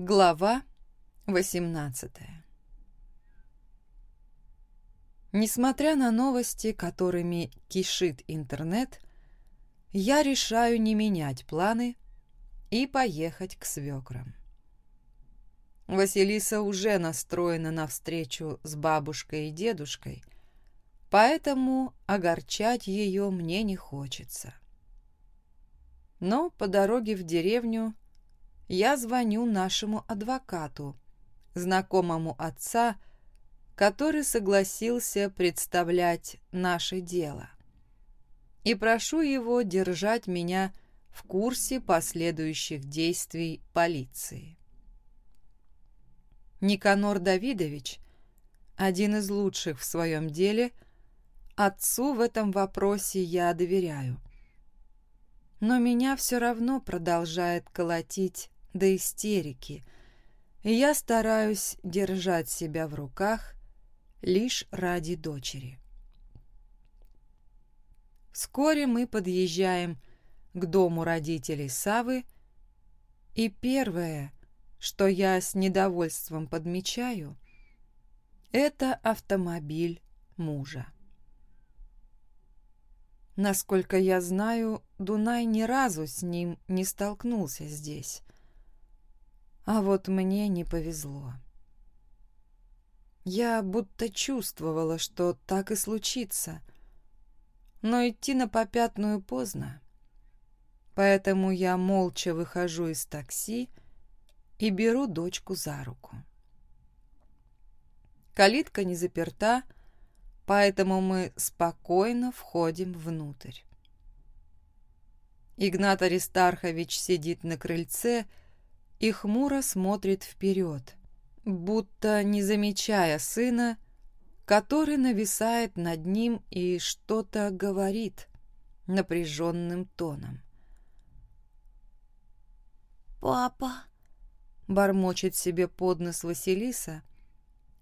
Глава 18 Несмотря на новости, которыми кишит интернет, я решаю не менять планы и поехать к свекрам. Василиса уже настроена на встречу с бабушкой и дедушкой, поэтому огорчать ее мне не хочется. Но по дороге в деревню я звоню нашему адвокату, знакомому отца, который согласился представлять наше дело, и прошу его держать меня в курсе последующих действий полиции. Никанор Давидович, один из лучших в своем деле, отцу в этом вопросе я доверяю. Но меня все равно продолжает колотить до истерики, и я стараюсь держать себя в руках лишь ради дочери. Вскоре мы подъезжаем к дому родителей Савы, и первое, что я с недовольством подмечаю, это автомобиль мужа. Насколько я знаю, Дунай ни разу с ним не столкнулся здесь. А вот мне не повезло. Я будто чувствовала, что так и случится. Но идти на попятную поздно. Поэтому я молча выхожу из такси и беру дочку за руку. Калитка не заперта, поэтому мы спокойно входим внутрь. Игнат Аристархович сидит на крыльце хмуро смотрит вперед, будто не замечая сына, который нависает над ним и что-то говорит напряженным тоном. «Папа!» бормочет себе под нос Василиса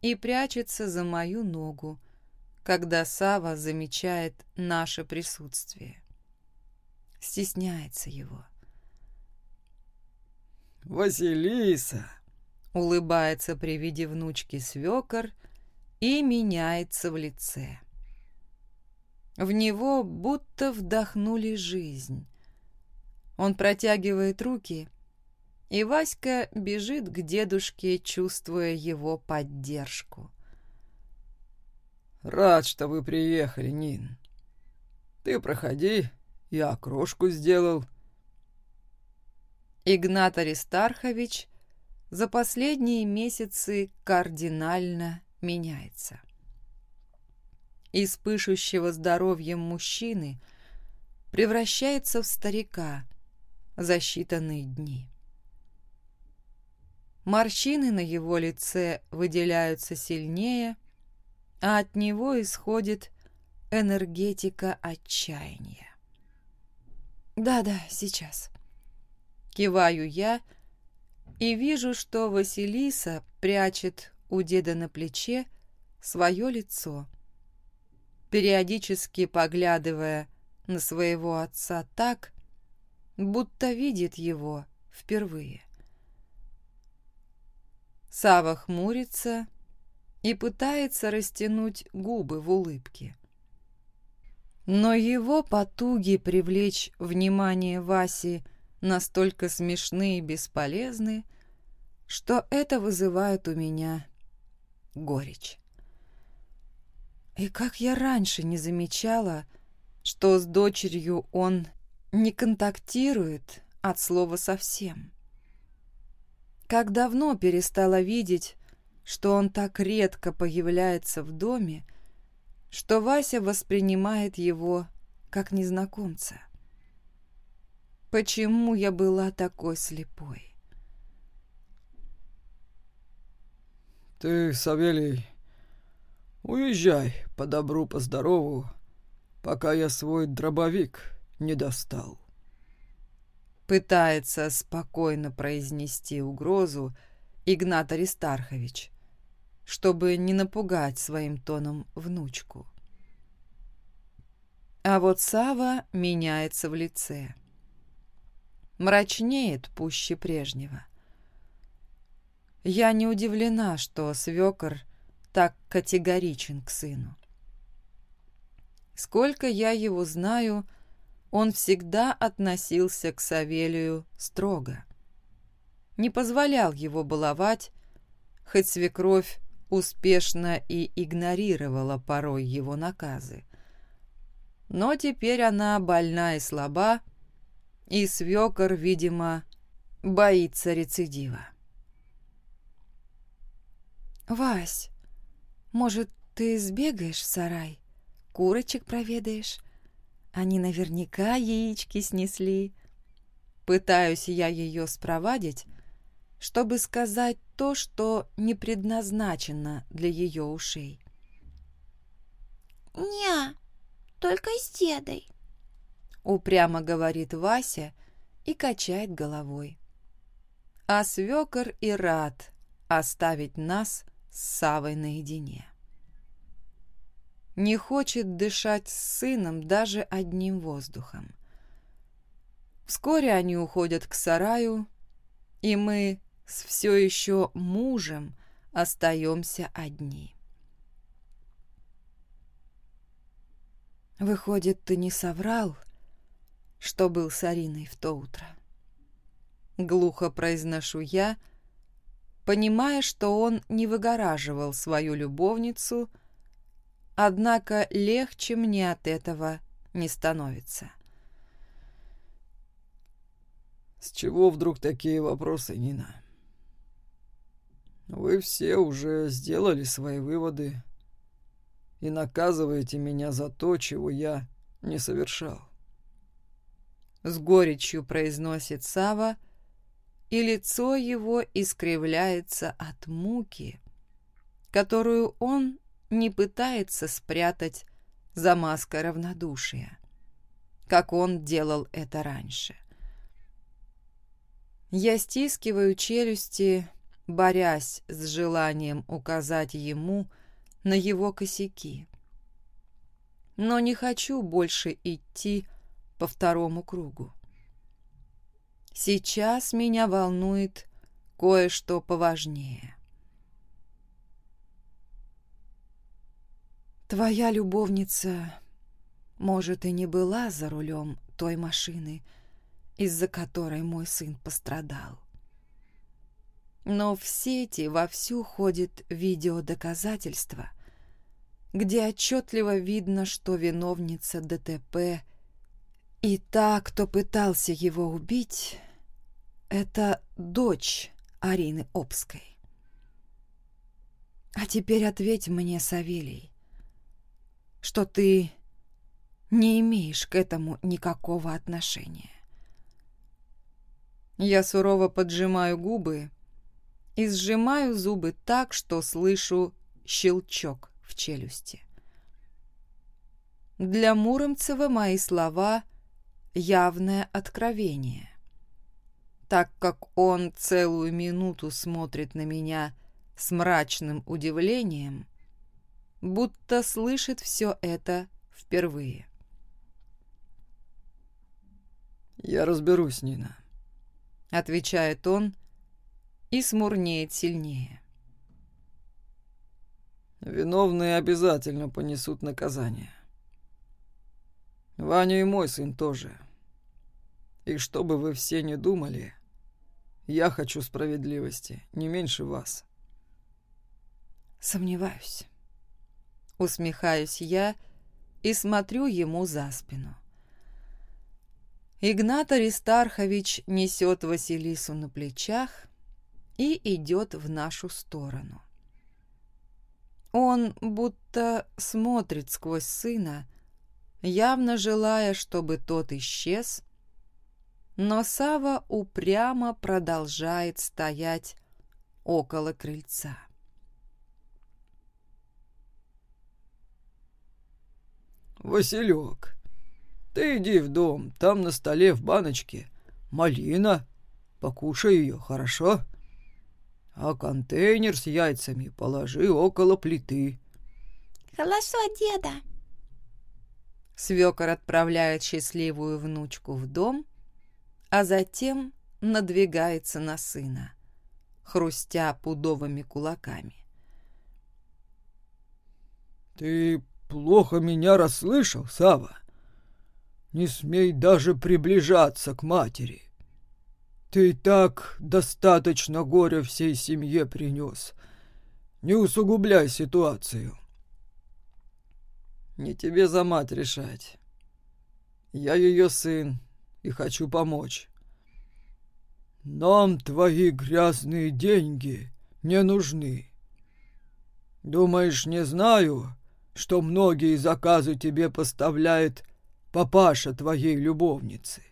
и прячется за мою ногу, когда Сава замечает наше присутствие. Стесняется его. «Василиса!» — улыбается при виде внучки свекор и меняется в лице. В него будто вдохнули жизнь. Он протягивает руки и Васька бежит к дедушке, чувствуя его поддержку. «Рад, что вы приехали, Нин. Ты проходи, я окрошку сделал». Игнат Аристархович за последние месяцы кардинально меняется. Из пышущего здоровьем мужчины превращается в старика за считанные дни. Морщины на его лице выделяются сильнее, а от него исходит энергетика отчаяния. «Да-да, сейчас». Киваю я и вижу, что Василиса прячет у деда на плече свое лицо, периодически поглядывая на своего отца так, будто видит его впервые. Сава хмурится и пытается растянуть губы в улыбке. Но его потуги привлечь внимание Васи настолько смешны и бесполезны, что это вызывает у меня горечь. И как я раньше не замечала, что с дочерью он не контактирует от слова совсем. Как давно перестала видеть, что он так редко появляется в доме, что Вася воспринимает его как незнакомца. Почему я была такой слепой? «Ты, Савелий, уезжай по добру, по здорову, пока я свой дробовик не достал». Пытается спокойно произнести угрозу Игнат Аристархович, чтобы не напугать своим тоном внучку. А вот Сава меняется в лице. Мрачнеет пуще прежнего. Я не удивлена, что свекор так категоричен к сыну. Сколько я его знаю, он всегда относился к Савелию строго. Не позволял его баловать, хоть свекровь успешно и игнорировала порой его наказы. Но теперь она больна и слаба, и свекор, видимо, боится рецидива. «Вась, может, ты сбегаешь в сарай, курочек проведаешь? Они наверняка яички снесли». Пытаюсь я ее спровадить, чтобы сказать то, что не предназначено для ее ушей. «Не, только с дедой», — упрямо говорит Вася и качает головой. А свекор и рад оставить нас с Савой наедине. Не хочет дышать с сыном даже одним воздухом. Вскоре они уходят к сараю, и мы с все еще мужем остаемся одни. Выходит, ты не соврал, что был с Ариной в то утро? Глухо произношу я, — понимая, что он не выгораживал свою любовницу, однако легче мне от этого не становится. «С чего вдруг такие вопросы, Нина? Вы все уже сделали свои выводы и наказываете меня за то, чего я не совершал». С горечью произносит Сава, и лицо его искривляется от муки, которую он не пытается спрятать за маской равнодушия, как он делал это раньше. Я стискиваю челюсти, борясь с желанием указать ему на его косяки. Но не хочу больше идти по второму кругу. Сейчас меня волнует кое-что поважнее. Твоя любовница, может, и не была за рулем той машины, из-за которой мой сын пострадал. Но в сети вовсю ходит видеодоказательства, где отчетливо видно, что виновница ДТП и та, кто пытался его убить, это дочь Арины Обской. А теперь ответь мне, Савелий, что ты не имеешь к этому никакого отношения. Я сурово поджимаю губы и сжимаю зубы так, что слышу щелчок в челюсти. Для Муромцева мои слова — явное откровение так как он целую минуту смотрит на меня с мрачным удивлением, будто слышит все это впервые. «Я разберусь, Нина», — отвечает он и смурнеет сильнее. «Виновные обязательно понесут наказание. Ваня и мой сын тоже. И что бы вы все не думали, я хочу справедливости, не меньше вас. Сомневаюсь. Усмехаюсь я и смотрю ему за спину. Игнат Аристархович несет Василису на плечах и идет в нашу сторону. Он будто смотрит сквозь сына, явно желая, чтобы тот исчез, но Сава упрямо продолжает стоять около крыльца. «Василек, ты иди в дом, там на столе в баночке малина, покушай ее, хорошо? А контейнер с яйцами положи около плиты». «Хорошо, деда». Свекор отправляет счастливую внучку в дом, а затем надвигается на сына. хрустя пудовыми кулаками. «Ты плохо меня расслышал, Сава. Не смей даже приближаться к матери. Ты так достаточно горя всей семье принес. Не усугубляй ситуацию». «Не тебе за мать решать. Я ее сын и хочу помочь». «Нам твои грязные деньги не нужны. Думаешь, не знаю, что многие заказы тебе поставляет папаша твоей любовницы?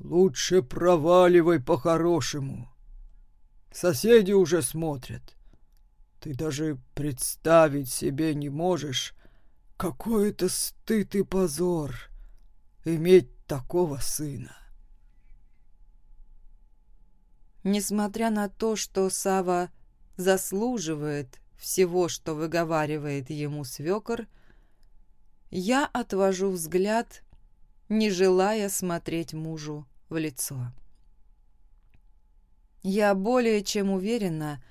Лучше проваливай по-хорошему. Соседи уже смотрят. Ты даже представить себе не можешь, какой это стыд и позор иметь такого сына. Несмотря на то, что Сава заслуживает всего, что выговаривает ему свекор, я отвожу взгляд, не желая смотреть мужу в лицо. Я более чем уверена,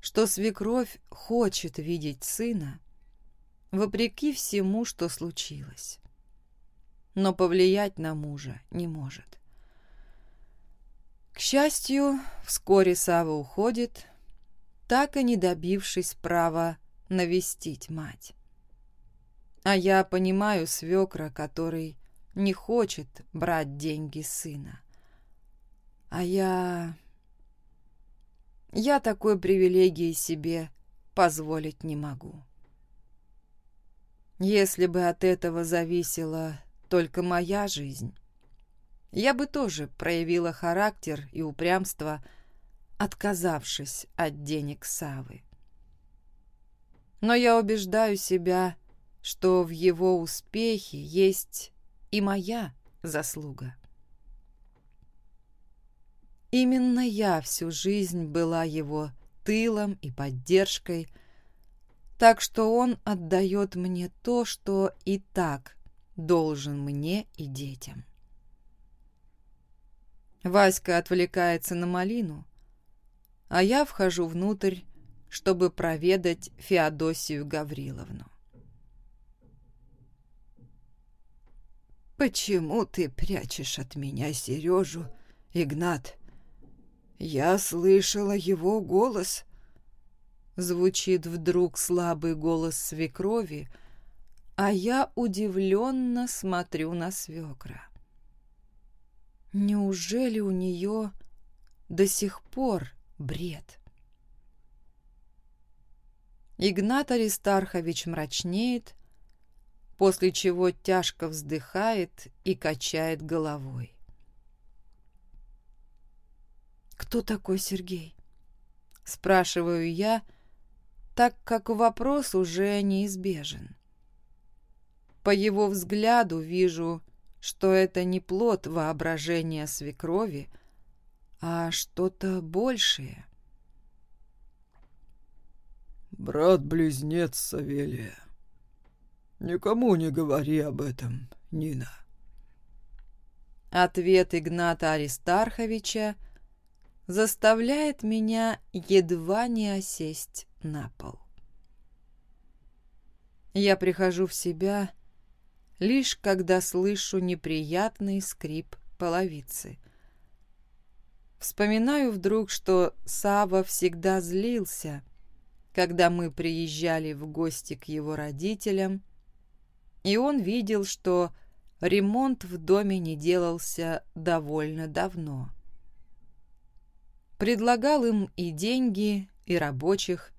что свекровь хочет видеть сына, вопреки всему, что случилось, но повлиять на мужа не может. К счастью, вскоре Сава уходит, так и не добившись права навестить мать. А я понимаю свекра, который не хочет брать деньги сына. А я... Я такой привилегии себе позволить не могу. Если бы от этого зависела только моя жизнь, я бы тоже проявила характер и упрямство, отказавшись от денег Савы. Но я убеждаю себя, что в его успехе есть и моя заслуга. Именно я всю жизнь была его тылом и поддержкой, так что он отдает мне то, что и так должен мне и детям. Васька отвлекается на малину, а я вхожу внутрь, чтобы проведать Феодосию Гавриловну. «Почему ты прячешь от меня Сережу, Игнат? Я слышала его голос». Звучит вдруг слабый голос свекрови, а я удивленно смотрю на свекра. Неужели у нее до сих пор бред? Игнат Аристархович мрачнеет, после чего тяжко вздыхает и качает головой. «Кто такой Сергей?» — спрашиваю я, так как вопрос уже неизбежен. По его взгляду вижу, что это не плод воображения свекрови, а что-то большее. «Брат-близнец Савелия. Никому не говори об этом, Нина». Ответ Игната Аристарховича заставляет меня едва не осесть на пол. Я прихожу в себя лишь когда слышу неприятный скрип половицы. Вспоминаю вдруг, что Сава всегда злился, когда мы приезжали в гости к его родителям, и он видел, что ремонт в доме не делался довольно давно. Предлагал им и деньги, и рабочих,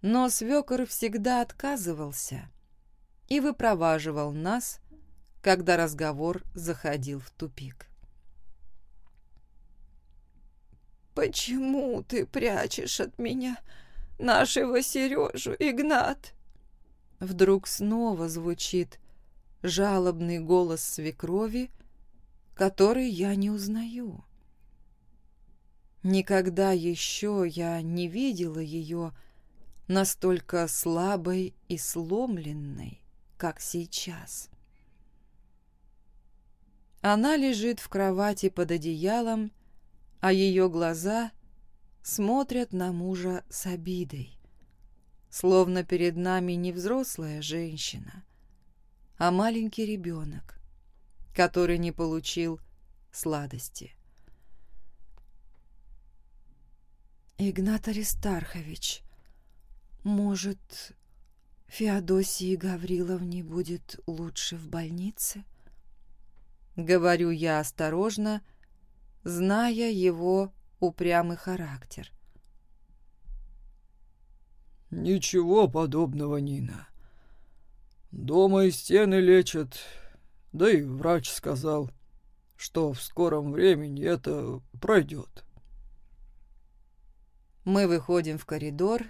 но свекор всегда отказывался — и выпроваживал нас, когда разговор заходил в тупик. «Почему ты прячешь от меня нашего Сережу, Игнат?» Вдруг снова звучит жалобный голос свекрови, который я не узнаю. Никогда еще я не видела ее настолько слабой и сломленной как сейчас. Она лежит в кровати под одеялом, а ее глаза смотрят на мужа с обидой, словно перед нами не взрослая женщина, а маленький ребенок, который не получил сладости. «Игнат Аристархович, может, Феодосии Гавриловне будет лучше в больнице?» Говорю я осторожно, зная его упрямый характер. «Ничего подобного, Нина. Дома и стены лечат, да и врач сказал, что в скором времени это пройдет». Мы выходим в коридор,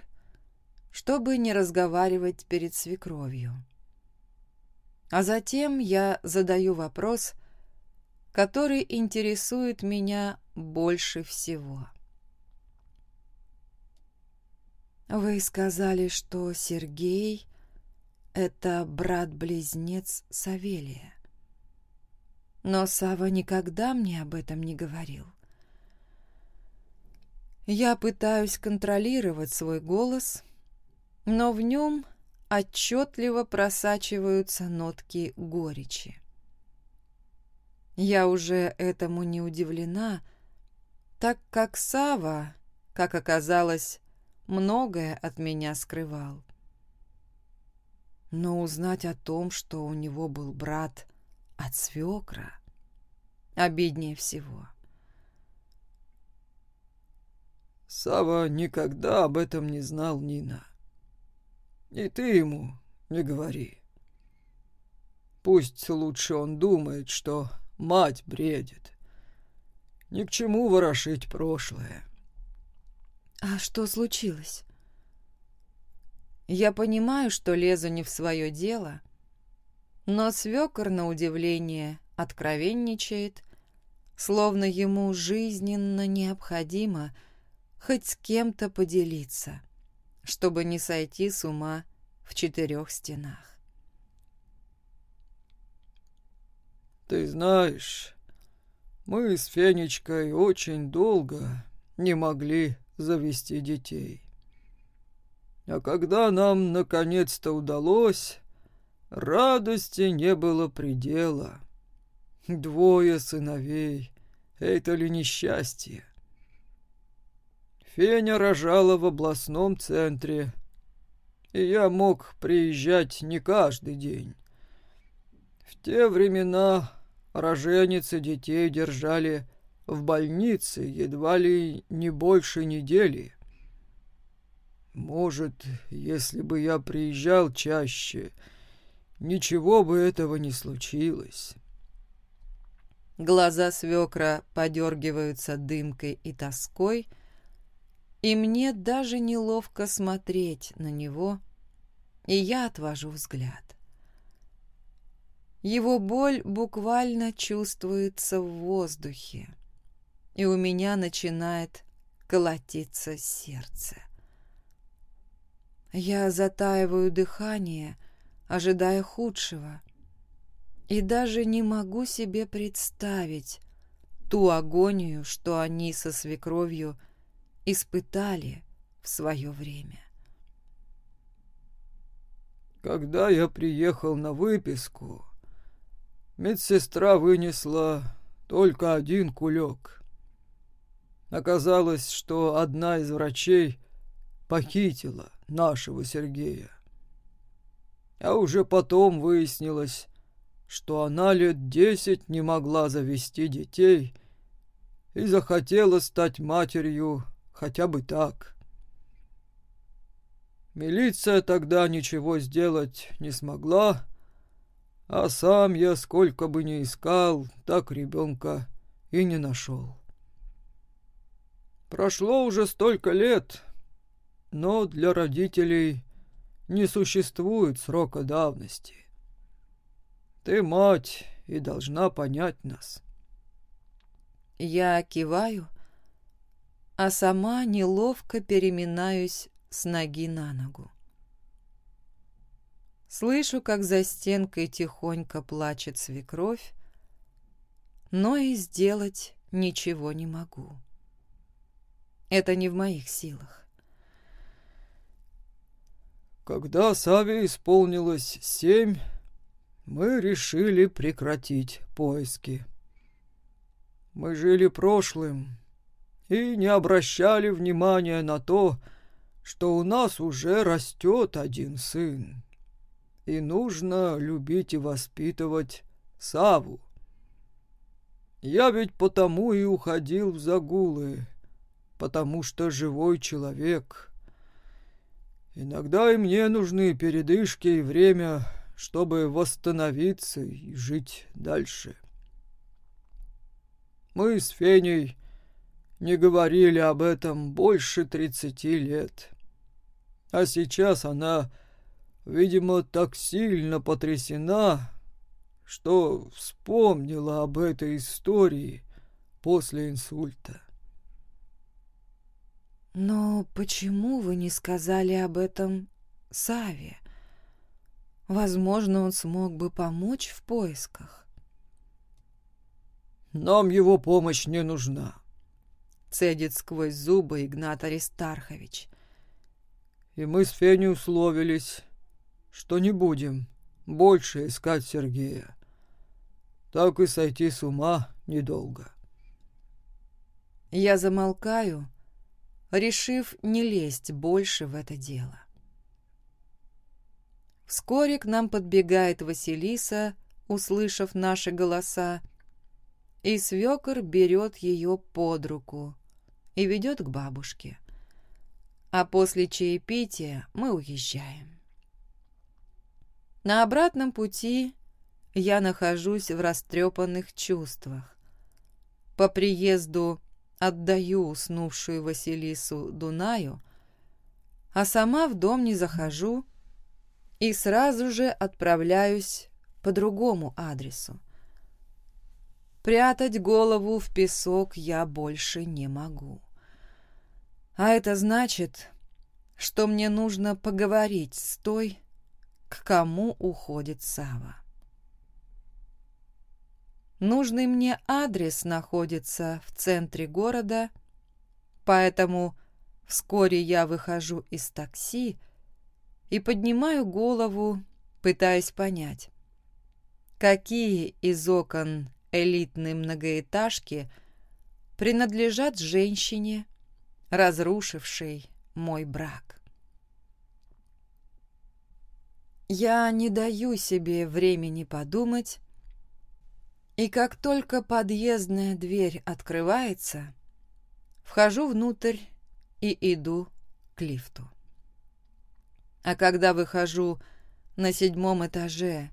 чтобы не разговаривать перед свекровью. А затем я задаю вопрос, который интересует меня больше всего. Вы сказали, что Сергей — это брат-близнец Савелия. Но Сава никогда мне об этом не говорил. Я пытаюсь контролировать свой голос, но в нем отчетливо просачиваются нотки горечи. Я уже этому не удивлена, так как Сава, как оказалось, многое от меня скрывал. Но узнать о том, что у него был брат от свекра, обиднее всего. Сава никогда об этом не знал, Нина. И ты ему не говори. Пусть лучше он думает, что мать бредит. Ни к чему ворошить прошлое. А что случилось? Я понимаю, что лезу не в свое дело, но свекор, на удивление, откровенничает, словно ему жизненно необходимо — хоть с кем-то поделиться, чтобы не сойти с ума в четырех стенах. «Ты знаешь, мы с Фенечкой очень долго не могли завести детей. А когда нам наконец-то удалось, радости не было предела. Двое сыновей — это ли несчастье? Феня рожала в областном центре, и я мог приезжать не каждый день. В те времена роженицы детей держали в больнице едва ли не больше недели. Может, если бы я приезжал чаще, ничего бы этого не случилось. Глаза свекра подергиваются дымкой и тоской — и мне даже неловко смотреть на него, и я отвожу взгляд. Его боль буквально чувствуется в воздухе, и у меня начинает колотиться сердце. Я затаиваю дыхание, ожидая худшего, и даже не могу себе представить ту агонию, что они со свекровью – испытали в свое время. Когда я приехал на выписку, медсестра вынесла только один кулек. Оказалось, что одна из врачей похитила нашего Сергея. А уже потом выяснилось, что она лет десять не могла завести детей и захотела стать матерью хотя бы так. Милиция тогда ничего сделать не смогла, а сам я сколько бы ни искал, так ребенка и не нашел. Прошло уже столько лет, но для родителей не существует срока давности. Ты мать и должна понять нас. Я киваю, а сама неловко переминаюсь с ноги на ногу. Слышу, как за стенкой тихонько плачет свекровь, но и сделать ничего не могу. Это не в моих силах. Когда Саве исполнилось семь, мы решили прекратить поиски. Мы жили прошлым и не обращали внимания на то, что у нас уже растет один сын, и нужно любить и воспитывать Саву. Я ведь потому и уходил в загулы, потому что живой человек. Иногда и мне нужны передышки и время, чтобы восстановиться и жить дальше. Мы с Феней не говорили об этом больше тридцати лет. А сейчас она, видимо, так сильно потрясена, что вспомнила об этой истории после инсульта. «Но почему вы не сказали об этом Саве? Возможно, он смог бы помочь в поисках». «Нам его помощь не нужна», — цедит сквозь зубы Игнат Аристархович. «И мы с Феней условились, что не будем больше искать Сергея. Так и сойти с ума недолго». Я замолкаю, решив не лезть больше в это дело. Вскоре к нам подбегает Василиса, услышав наши голоса, и свекор берет ее под руку и ведет к бабушке. А после чаепития мы уезжаем. На обратном пути я нахожусь в растрепанных чувствах. По приезду отдаю уснувшую Василису Дунаю, а сама в дом не захожу и сразу же отправляюсь по другому адресу. Прятать голову в песок я больше не могу. А это значит, что мне нужно поговорить с той, к кому уходит Сава. Нужный мне адрес находится в центре города, поэтому вскоре я выхожу из такси и поднимаю голову, пытаясь понять, какие из окон элитной многоэтажки принадлежат женщине, разрушившей мой брак. Я не даю себе времени подумать, и как только подъездная дверь открывается, вхожу внутрь и иду к лифту. А когда выхожу на седьмом этаже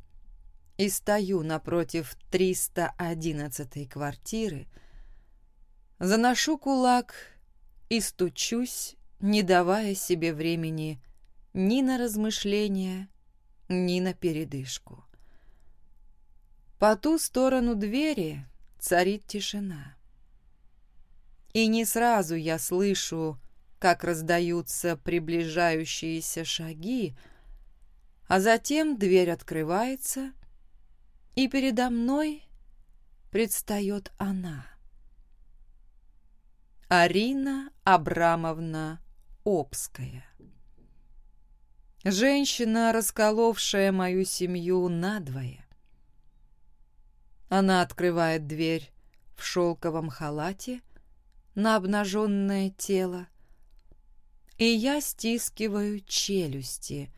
и стою напротив 311 квартиры, заношу кулак и стучусь, не давая себе времени ни на размышления, ни на передышку. По ту сторону двери царит тишина. И не сразу я слышу, как раздаются приближающиеся шаги, а затем дверь открывается, и передо мной предстает она. Арина Абрамовна Обская. Женщина, расколовшая мою семью надвое. Она открывает дверь в шелковом халате на обнаженное тело, и я стискиваю челюсти,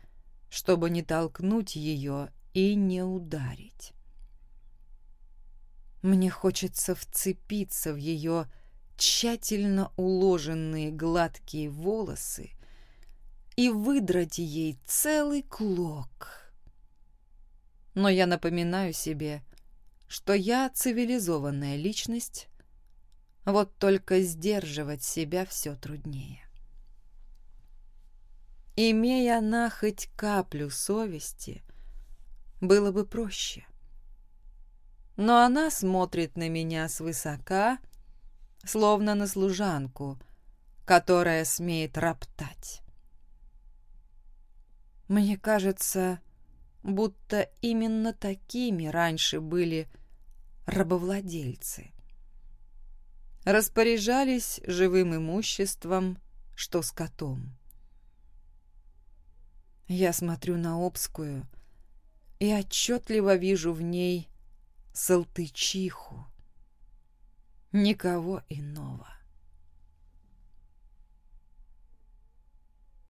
чтобы не толкнуть ее и не ударить. Мне хочется вцепиться в ее тщательно уложенные гладкие волосы и выдрать ей целый клок. Но я напоминаю себе, что я цивилизованная личность, вот только сдерживать себя все труднее. Имея она хоть каплю совести, было бы проще. Но она смотрит на меня свысока, словно на служанку, которая смеет роптать. Мне кажется, будто именно такими раньше были рабовладельцы. распоряжались живым имуществом, что с котом. Я смотрю на Обскую и отчетливо вижу в ней салтычиху. Никого иного.